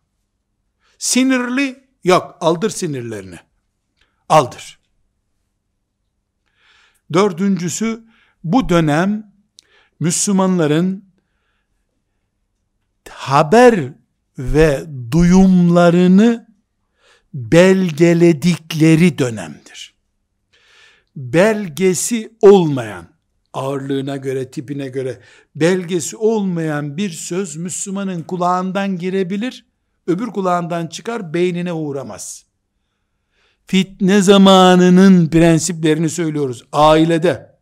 Sinirli yok. Aldır sinirlerini. Aldır. Dördüncüsü bu dönem Müslümanların haber ve duyumlarını belgeledikleri dönemdir. Belgesi olmayan, ağırlığına göre, tipine göre belgesi olmayan bir söz Müslümanın kulağından girebilir, öbür kulağından çıkar, beynine uğramaz. Fitne zamanının prensiplerini söylüyoruz. Ailede,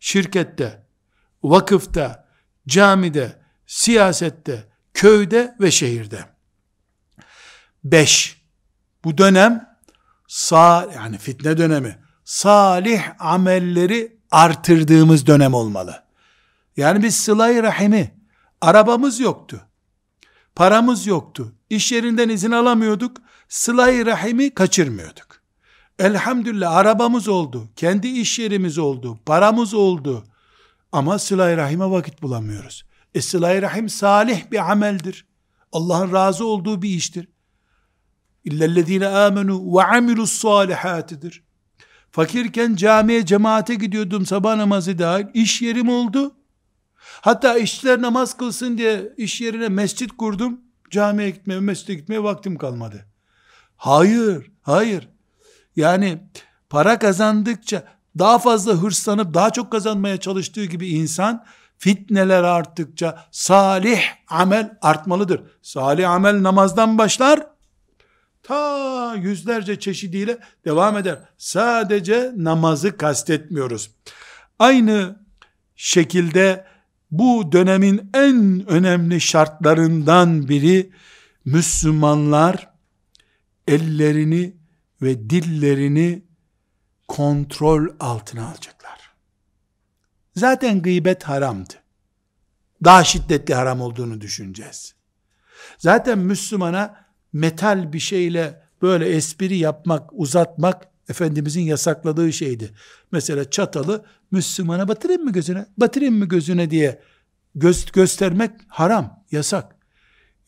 şirkette, vakıfta, camide, siyasette, köyde ve şehirde. Beş, bu dönem sağ yani fitne dönemi salih amelleri artırdığımız dönem olmalı. Yani biz sıla rahimi arabamız yoktu. paramız yoktu. İş yerinden izin alamıyorduk. Sıla-i rahimi kaçırmıyorduk. Elhamdülillah arabamız oldu. Kendi iş yerimiz oldu. Paramız oldu. Ama sıla-i rahime vakit bulamıyoruz. E sıla-i rahim salih bir ameldir. Allah'ın razı olduğu bir iştir. İllellezine amenu ve amilus salihatidir. Fakirken camiye cemaate gidiyordum sabah namazı dahil. İş yerim oldu. Hatta işçiler namaz kılsın diye iş yerine mescit kurdum. Camiye gitmeye, mescide gitmeye vaktim kalmadı. Hayır, hayır. Yani para kazandıkça daha fazla hırslanıp daha çok kazanmaya çalıştığı gibi insan fitneler arttıkça salih amel artmalıdır. Salih amel namazdan başlar. Ta yüzlerce çeşidiyle devam eder. Sadece namazı kastetmiyoruz. Aynı şekilde bu dönemin en önemli şartlarından biri Müslümanlar ellerini ve dillerini kontrol altına alacaklar. Zaten gıybet haramdı. Daha şiddetli haram olduğunu düşüneceğiz. Zaten Müslümana metal bir şeyle böyle espri yapmak, uzatmak Efendimizin yasakladığı şeydi. Mesela çatalı Müslümana batırayım mı gözüne, batırayım mı gözüne diye göz, göstermek haram, yasak.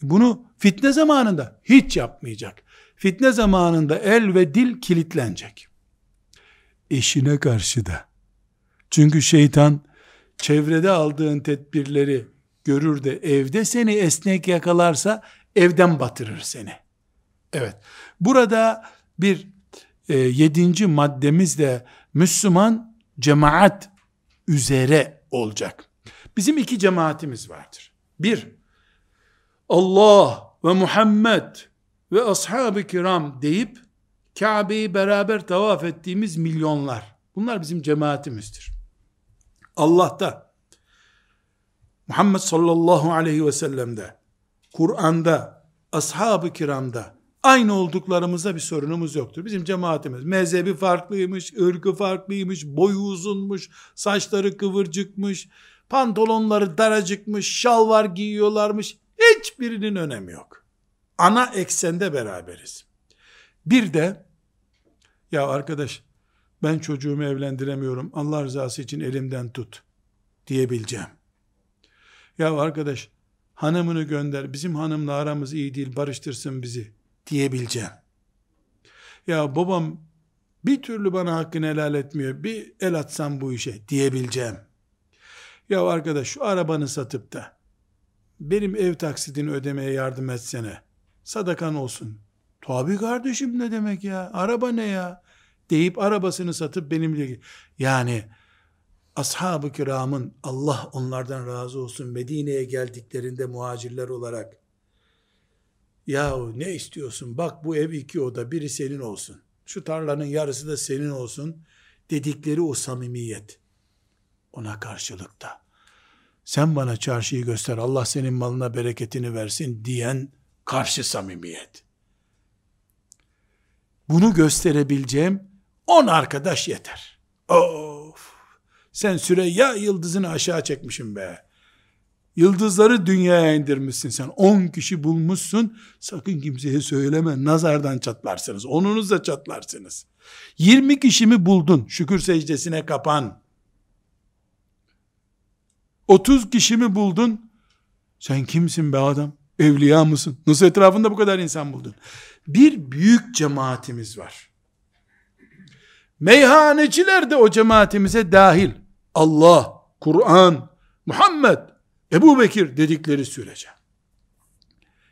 Bunu fitne zamanında hiç yapmayacak. Fitne zamanında el ve dil kilitlenecek. Eşine karşı da. Çünkü şeytan çevrede aldığın tedbirleri görür de evde seni esnek yakalarsa evden batırır seni. Evet. Burada bir e, yedinci maddemiz de Müslüman cemaat üzere olacak. Bizim iki cemaatimiz vardır. Bir, Allah ve Muhammed ve ashab-ı kiram deyip Kabe'yi beraber tavaf ettiğimiz milyonlar. Bunlar bizim cemaatimizdir. Allah'ta, Muhammed sallallahu aleyhi ve sellem'de, Kur'an'da, ashab-ı kiramda aynı olduklarımızda bir sorunumuz yoktur. Bizim cemaatimiz mezhebi farklıymış, ırkı farklıymış, boyu uzunmuş, saçları kıvırcıkmış, pantolonları daracıkmış, şalvar giyiyorlarmış. Hiçbirinin önemi yok. Ana eksende beraberiz. Bir de ya arkadaş ben çocuğumu evlendiremiyorum. Allah rızası için elimden tut diyebileceğim. Ya arkadaş hanımını gönder. Bizim hanımla aramız iyi değil. Barıştırsın bizi diyebileceğim. Ya babam bir türlü bana hakkını helal etmiyor. Bir el atsam bu işe diyebileceğim. Ya arkadaş şu arabanı satıp da benim ev taksidini ödemeye yardım etsene. Sadakan olsun. Tabi kardeşim ne demek ya? Araba ne ya? Deyip arabasını satıp benimle yani ashab-ı kiramın Allah onlardan razı olsun Medine'ye geldiklerinde muhacirler olarak yahu ne istiyorsun? Bak bu ev iki oda biri senin olsun. Şu tarlanın yarısı da senin olsun. dedikleri o samimiyet ona karşılıkta sen bana çarşıyı göster Allah senin malına bereketini versin diyen karşı samimiyet. Bunu gösterebileceğim on arkadaş yeter. Of sen Süreyya yıldızını aşağı çekmişsin be Yıldızları dünyaya indirmişsin sen. 10 kişi bulmuşsun. Sakın kimseye söyleme. Nazardan çatlarsınız. Onunuz da çatlarsınız. 20 kişi mi buldun? Şükür secdesine kapan. 30 kişi mi buldun? Sen kimsin be adam? Evliya mısın? Nasıl etrafında bu kadar insan buldun? Bir büyük cemaatimiz var. Meyhaneciler de o cemaatimize dahil. Allah, Kur'an, Muhammed Ebu Bekir dedikleri sürece.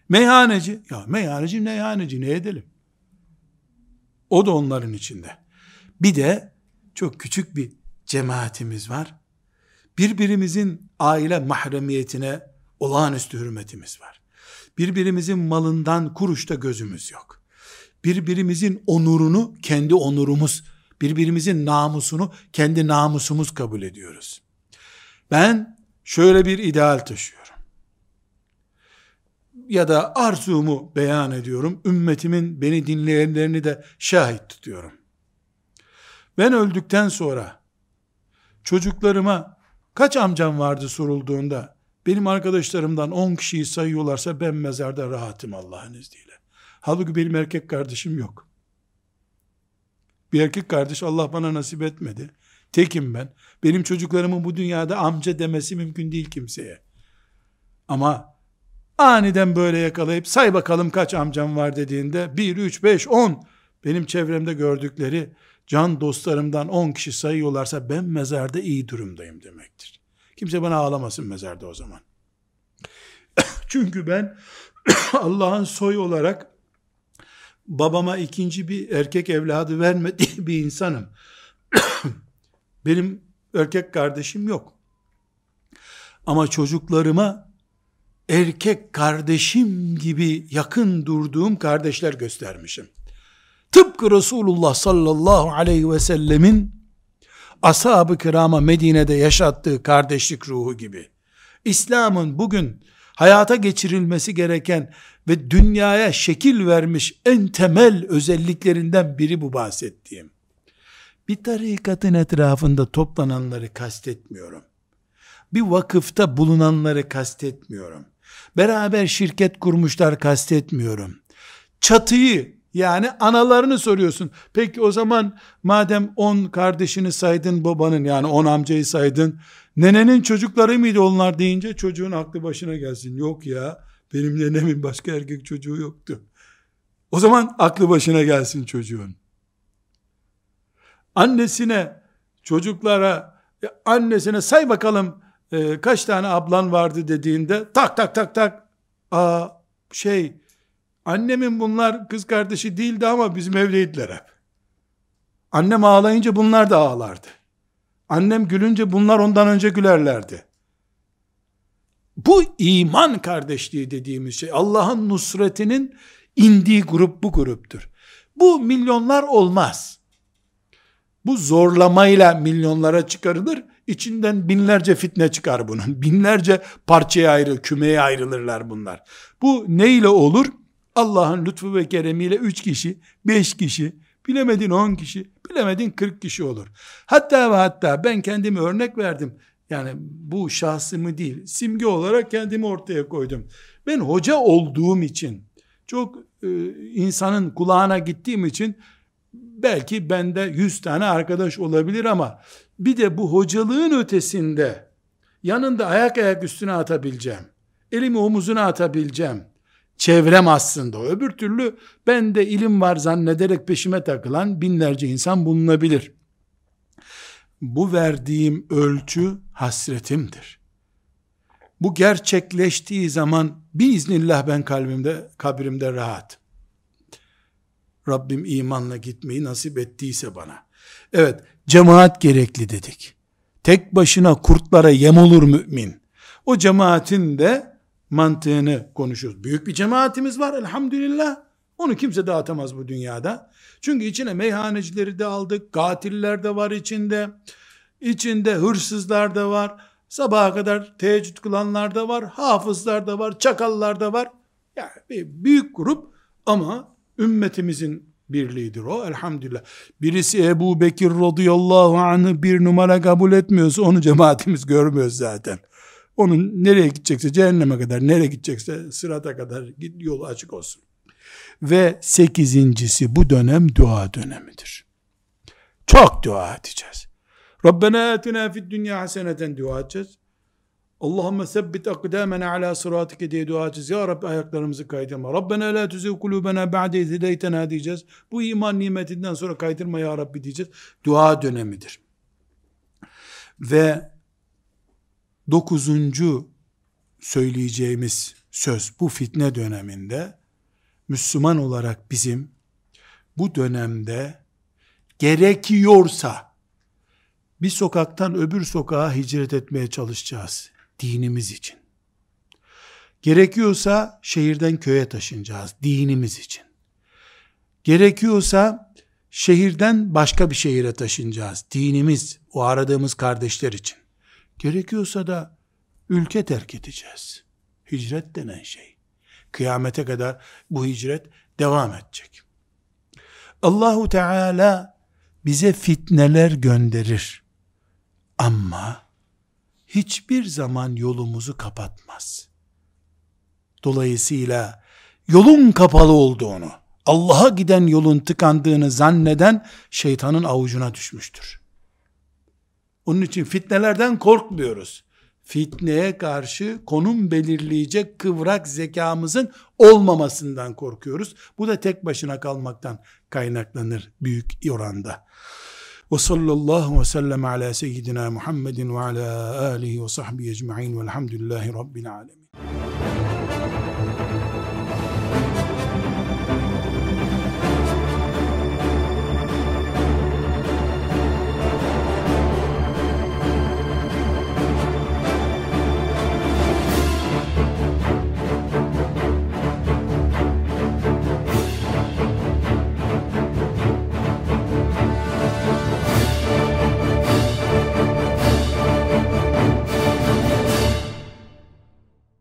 Meyhaneci, ya meyhaneci meyhaneci ne edelim? O da onların içinde. Bir de çok küçük bir cemaatimiz var. Birbirimizin aile mahremiyetine olağanüstü hürmetimiz var. Birbirimizin malından kuruşta gözümüz yok. Birbirimizin onurunu kendi onurumuz, birbirimizin namusunu kendi namusumuz kabul ediyoruz. Ben şöyle bir ideal taşıyorum. Ya da arzumu beyan ediyorum. Ümmetimin beni dinleyenlerini de şahit tutuyorum. Ben öldükten sonra çocuklarıma kaç amcam vardı sorulduğunda benim arkadaşlarımdan 10 kişiyi sayıyorlarsa ben mezarda rahatım Allah'ın izniyle. Halbuki benim erkek kardeşim yok. Bir erkek kardeş Allah bana nasip etmedi. Tekim ben. Benim çocuklarımın bu dünyada amca demesi mümkün değil kimseye. Ama aniden böyle yakalayıp say bakalım kaç amcam var dediğinde 1, 3, 5, 10 benim çevremde gördükleri can dostlarımdan 10 kişi sayıyorlarsa ben mezarda iyi durumdayım demektir. Kimse bana ağlamasın mezarda o zaman. *coughs* Çünkü ben *coughs* Allah'ın soy olarak babama ikinci bir erkek evladı vermediği *laughs* bir insanım. *clears throat* Benim erkek kardeşim yok. Ama çocuklarıma erkek kardeşim gibi yakın durduğum kardeşler göstermişim. Tıpkı Resulullah sallallahu aleyhi ve sellemin ashab-ı kirama Medine'de yaşattığı kardeşlik ruhu gibi. İslam'ın bugün hayata geçirilmesi gereken ve dünyaya şekil vermiş en temel özelliklerinden biri bu bahsettiğim. Bir tarikatın etrafında toplananları kastetmiyorum. Bir vakıfta bulunanları kastetmiyorum. Beraber şirket kurmuşlar kastetmiyorum. Çatıyı yani analarını soruyorsun. Peki o zaman madem on kardeşini saydın babanın yani on amcayı saydın. Nenenin çocukları mıydı onlar deyince çocuğun aklı başına gelsin. Yok ya benim nenemin başka erkek çocuğu yoktu. O zaman aklı başına gelsin çocuğun. Annesine çocuklara annesine say bakalım e, kaç tane ablan vardı dediğinde tak tak tak tak aa şey Annemin bunlar kız kardeşi değildi ama bizim evdeydiler hep. Annem ağlayınca bunlar da ağlardı. Annem gülünce bunlar ondan önce gülerlerdi. Bu iman kardeşliği dediğimiz şey Allah'ın nusretinin indiği grup bu gruptur. Bu milyonlar olmaz. Bu zorlamayla milyonlara çıkarılır. İçinden binlerce fitne çıkar bunun. *laughs* Binlerce parçaya ayrıl, kümeye ayrılırlar bunlar. Bu neyle olur? Allah'ın lütfu ve keremiyle üç kişi, beş kişi, bilemedin on kişi, bilemedin kırk kişi olur. Hatta ve hatta ben kendimi örnek verdim. Yani bu şahsımı değil, simge olarak kendimi ortaya koydum. Ben hoca olduğum için, çok e, insanın kulağına gittiğim için, belki bende yüz tane arkadaş olabilir ama, bir de bu hocalığın ötesinde, yanında ayak ayak üstüne atabileceğim, elimi omuzuna atabileceğim, çevrem aslında. Öbür türlü ben de ilim var zannederek peşime takılan binlerce insan bulunabilir. Bu verdiğim ölçü hasretimdir. Bu gerçekleştiği zaman biiznillah ben kalbimde, kabrimde rahat. Rabbim imanla gitmeyi nasip ettiyse bana. Evet, cemaat gerekli dedik. Tek başına kurtlara yem olur mümin. O cemaatin de mantığını konuşuyoruz. Büyük bir cemaatimiz var elhamdülillah. Onu kimse dağıtamaz bu dünyada. Çünkü içine meyhanecileri de aldık. Katiller de var içinde. İçinde hırsızlar da var. Sabaha kadar teheccüd kılanlar da var. Hafızlar da var. Çakallar da var. Yani bir büyük grup ama ümmetimizin birliğidir o elhamdülillah. Birisi Ebu Bekir radıyallahu anh'ı bir numara kabul etmiyorsa onu cemaatimiz görmüyor zaten. Onun nereye gidecekse cehenneme kadar, nereye gidecekse sırata kadar yolu açık olsun. Ve sekizincisi bu dönem dua dönemidir. Çok dua edeceğiz. Rabbena atina fid dünya haseneten dua edeceğiz. Allahümme sebbit akdamena ala sıratike diye dua edeceğiz. Ya Rabbi ayaklarımızı kaydırma. Rabbena la tuzigh kulubena ba'de hideytena diyeceğiz. Bu iman nimetinden sonra kaydırma ya Rabbi diyeceğiz. Dua dönemidir. Ve dokuzuncu söyleyeceğimiz söz bu fitne döneminde Müslüman olarak bizim bu dönemde gerekiyorsa bir sokaktan öbür sokağa hicret etmeye çalışacağız dinimiz için. Gerekiyorsa şehirden köye taşınacağız dinimiz için. Gerekiyorsa şehirden başka bir şehire taşınacağız. Dinimiz, o aradığımız kardeşler için. Gerekiyorsa da ülke terk edeceğiz. Hicret denen şey. Kıyamete kadar bu hicret devam edecek. Allahu Teala bize fitneler gönderir. Ama hiçbir zaman yolumuzu kapatmaz. Dolayısıyla yolun kapalı olduğunu, Allah'a giden yolun tıkandığını zanneden şeytanın avucuna düşmüştür. Onun için fitnelerden korkmuyoruz. Fitneye karşı konum belirleyecek kıvrak zekamızın olmamasından korkuyoruz. Bu da tek başına kalmaktan kaynaklanır büyük oranda. Ve sallallahu ve sellem ala seyyidina Muhammedin ve ala alihi ve sahbihi ecma'in velhamdülillahi rabbil alemin.